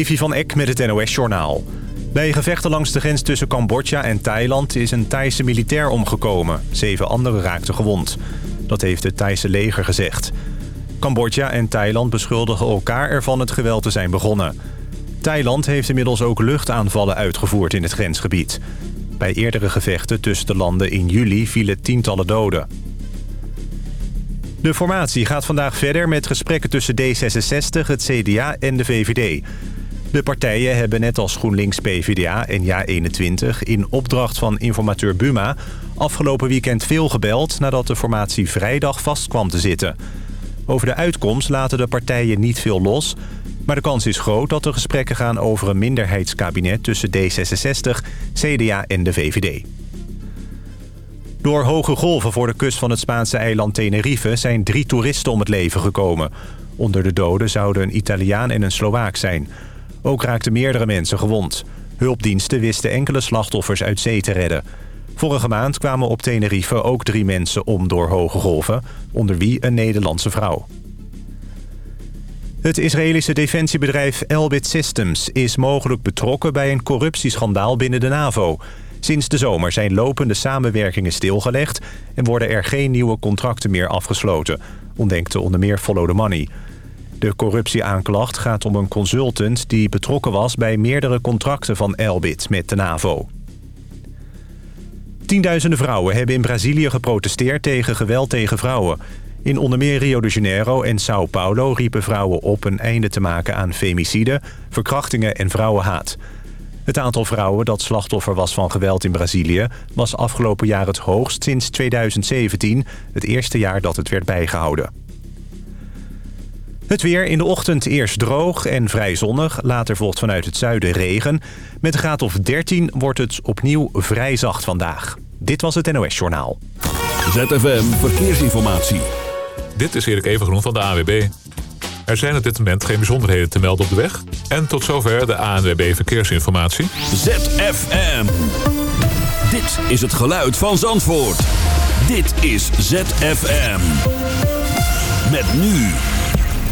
Evi van Eck met het NOS-journaal. Bij gevechten langs de grens tussen Cambodja en Thailand is een Thaise militair omgekomen. Zeven anderen raakten gewond. Dat heeft het Thaise leger gezegd. Cambodja en Thailand beschuldigen elkaar ervan het geweld te zijn begonnen. Thailand heeft inmiddels ook luchtaanvallen uitgevoerd in het grensgebied. Bij eerdere gevechten tussen de landen in juli vielen tientallen doden. De formatie gaat vandaag verder met gesprekken tussen D66, het CDA en de VVD. De partijen hebben net als GroenLinks, PvdA en JA21... in opdracht van informateur Buma afgelopen weekend veel gebeld... nadat de formatie vrijdag vast kwam te zitten. Over de uitkomst laten de partijen niet veel los... maar de kans is groot dat er gesprekken gaan over een minderheidskabinet... tussen D66, CDA en de VVD. Door hoge golven voor de kust van het Spaanse eiland Tenerife... zijn drie toeristen om het leven gekomen. Onder de doden zouden een Italiaan en een Slovaak zijn... Ook raakten meerdere mensen gewond. Hulpdiensten wisten enkele slachtoffers uit zee te redden. Vorige maand kwamen op Tenerife ook drie mensen om door hoge golven... onder wie een Nederlandse vrouw. Het Israëlische defensiebedrijf Elbit Systems is mogelijk betrokken bij een corruptieschandaal binnen de NAVO. Sinds de zomer zijn lopende samenwerkingen stilgelegd en worden er geen nieuwe contracten meer afgesloten, ontdenkte onder meer Follow the Money. De corruptieaanklacht gaat om een consultant die betrokken was... bij meerdere contracten van Elbit met de NAVO. Tienduizenden vrouwen hebben in Brazilië geprotesteerd tegen geweld tegen vrouwen. In onder meer Rio de Janeiro en Sao Paulo riepen vrouwen op een einde te maken aan femicide, verkrachtingen en vrouwenhaat. Het aantal vrouwen dat slachtoffer was van geweld in Brazilië was afgelopen jaar het hoogst sinds 2017, het eerste jaar dat het werd bijgehouden. Het weer in de ochtend eerst droog en vrij zonnig. Later volgt vanuit het zuiden regen. Met een graad of 13 wordt het opnieuw vrij zacht vandaag. Dit was het NOS Journaal. ZFM Verkeersinformatie. Dit is Erik Evengroen van de AWB. Er zijn op dit moment geen bijzonderheden te melden op de weg. En tot zover de ANWB Verkeersinformatie. ZFM. Dit is het geluid van Zandvoort. Dit is ZFM. Met nu...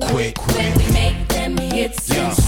won't. When we make them hits and stack them chips, Yeah,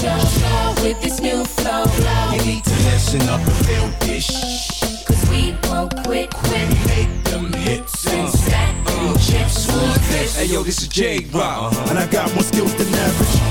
Taking over the show with this new flow. You need to listen up and feel this. Cause we won't quit, quit. Make them hits And and stack them uh. chips, who's this? Hey yo, this is J Rock, uh-huh. and I got more skills than average.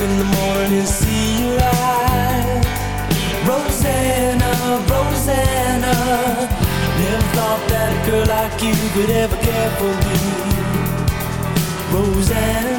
in the morning, see you light. Rosanna, Rosanna, never thought that a girl like you could ever care for me. Rosanna.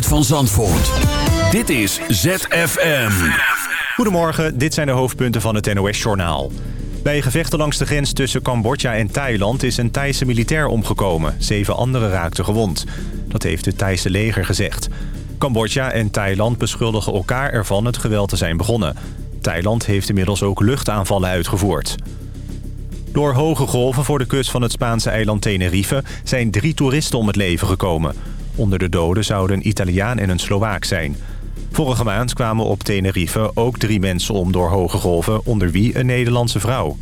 Van Zandvoort. Dit is ZFM. Goedemorgen, dit zijn de hoofdpunten van het NOS-journaal. Bij gevechten langs de grens tussen Cambodja en Thailand is een Thaise militair omgekomen. Zeven anderen raakten gewond. Dat heeft het Thaise leger gezegd. Cambodja en Thailand beschuldigen elkaar ervan het geweld te zijn begonnen. Thailand heeft inmiddels ook luchtaanvallen uitgevoerd. Door hoge golven voor de kust van het Spaanse eiland Tenerife... zijn drie toeristen om het leven gekomen. Onder de doden zouden een Italiaan en een Slovaak zijn. Vorige maand kwamen op Tenerife ook drie mensen om door hoge golven... onder wie een Nederlandse vrouw.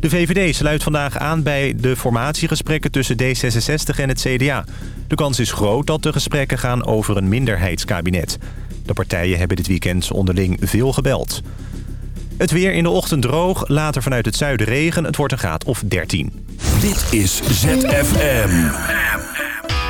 De VVD sluit vandaag aan bij de formatiegesprekken tussen D66 en het CDA. De kans is groot dat de gesprekken gaan over een minderheidskabinet. De partijen hebben dit weekend onderling veel gebeld. Het weer in de ochtend droog, later vanuit het zuiden regen. Het wordt een graad of 13. Dit is ZFM.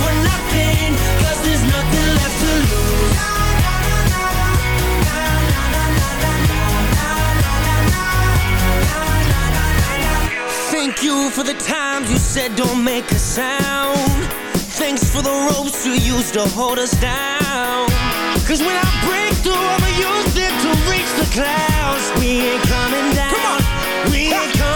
for nothing, 'cause there's nothing left to lose. Thank you for the times you said don't make a sound. Thanks for the ropes you used to hold us down. Cause when I break through, I'ma use it to reach the clouds. We ain't coming down. Come on. We ain't coming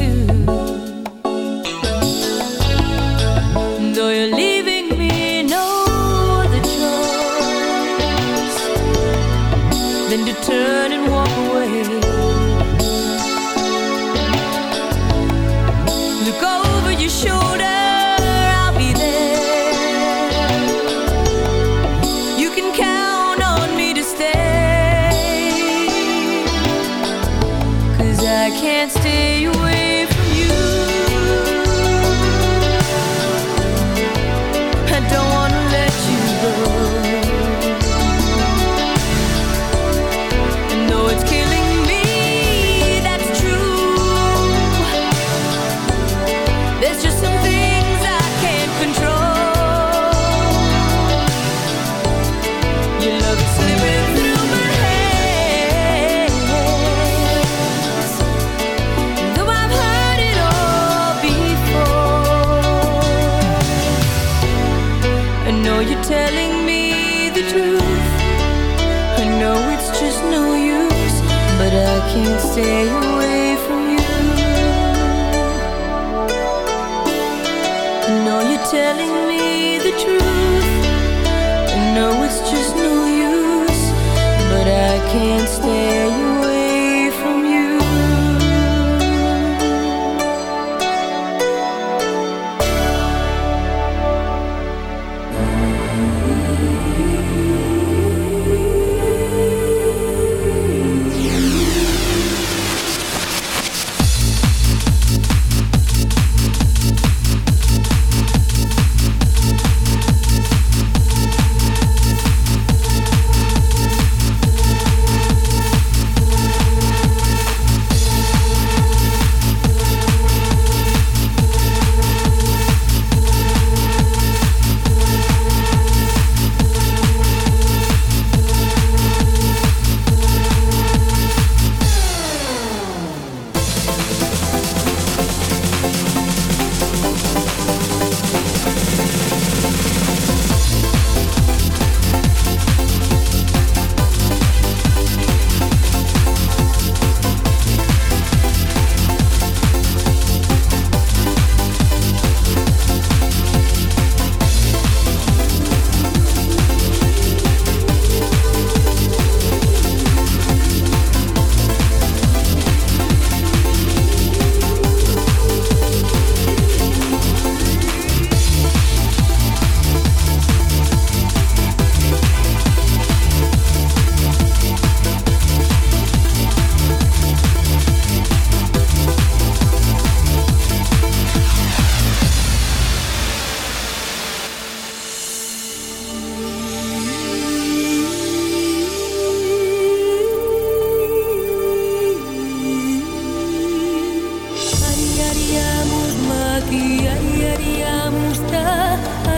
stay away.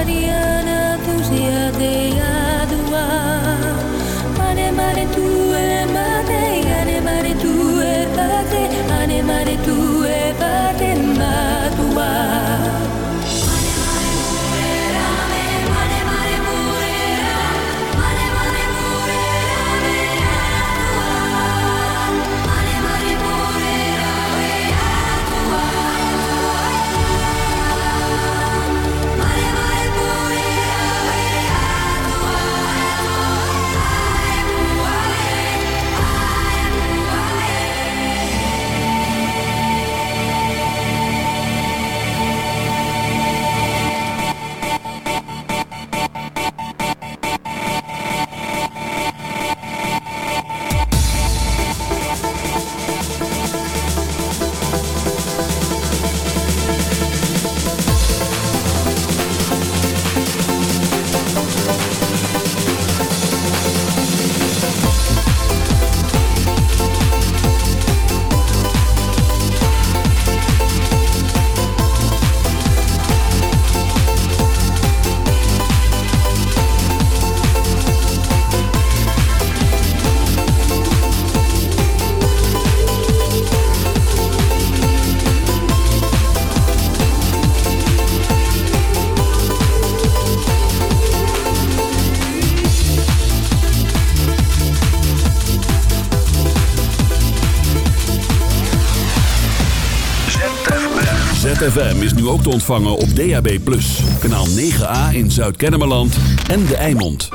yeah ZFM is nu ook te ontvangen op DAB+. Kanaal 9A in Zuid-Kennemerland en De Eimond.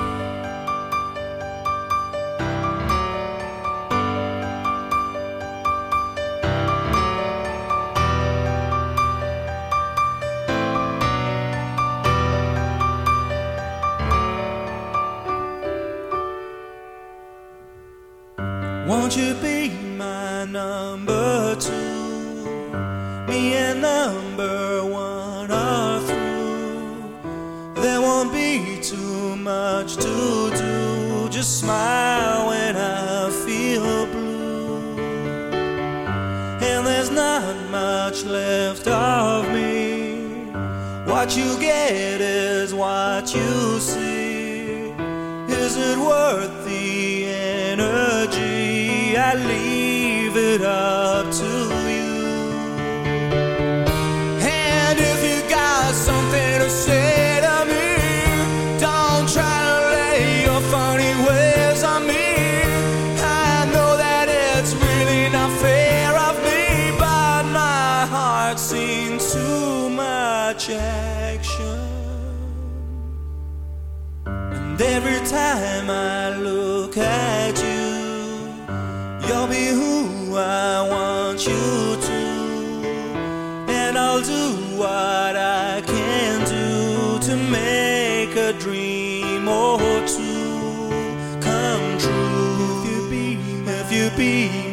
Won't you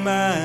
man.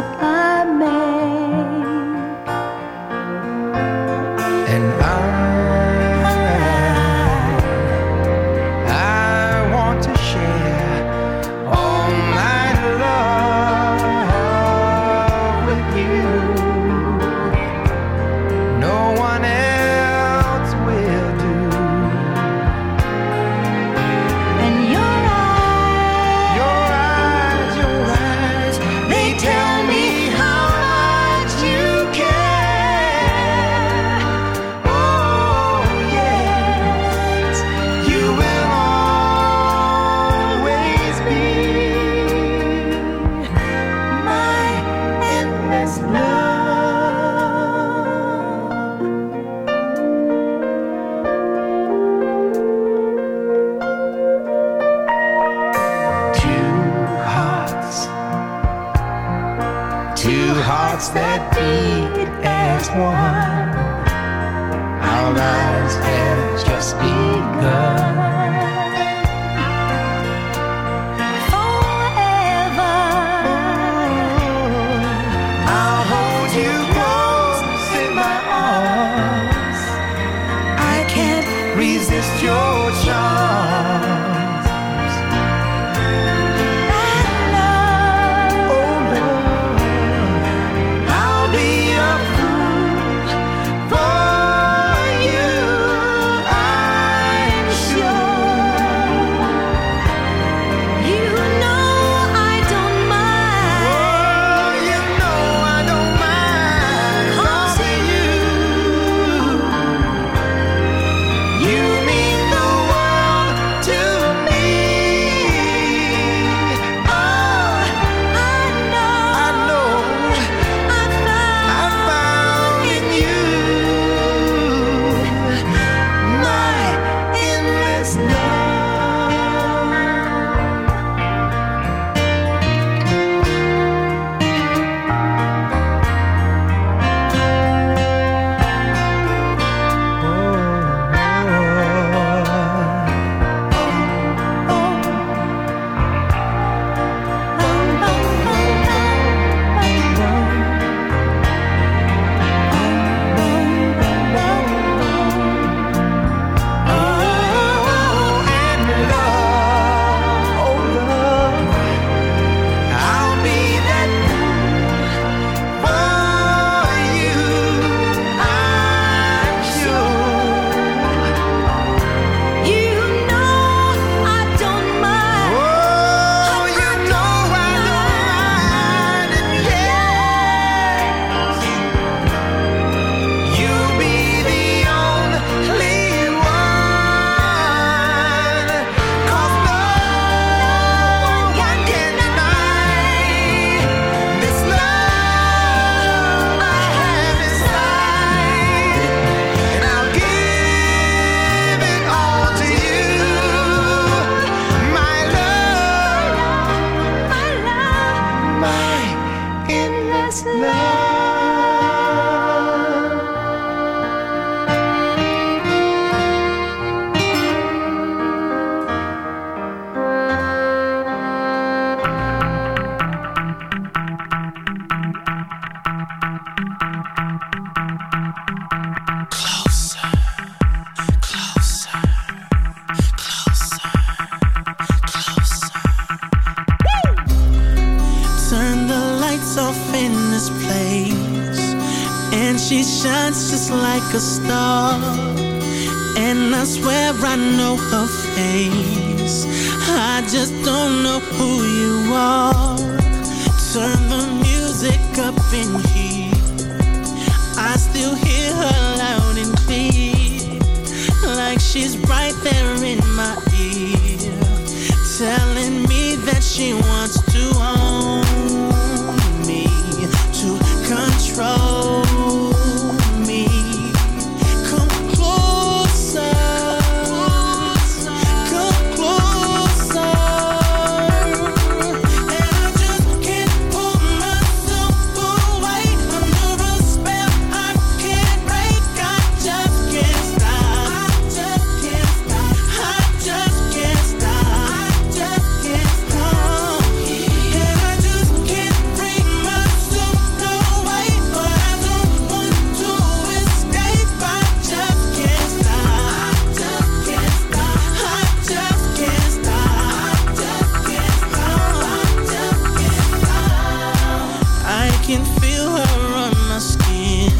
feel her on my skin.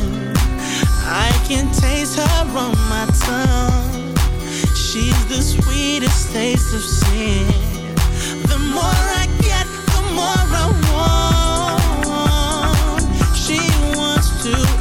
I can taste her on my tongue. She's the sweetest taste of sin. The more I get, the more I want. She wants to.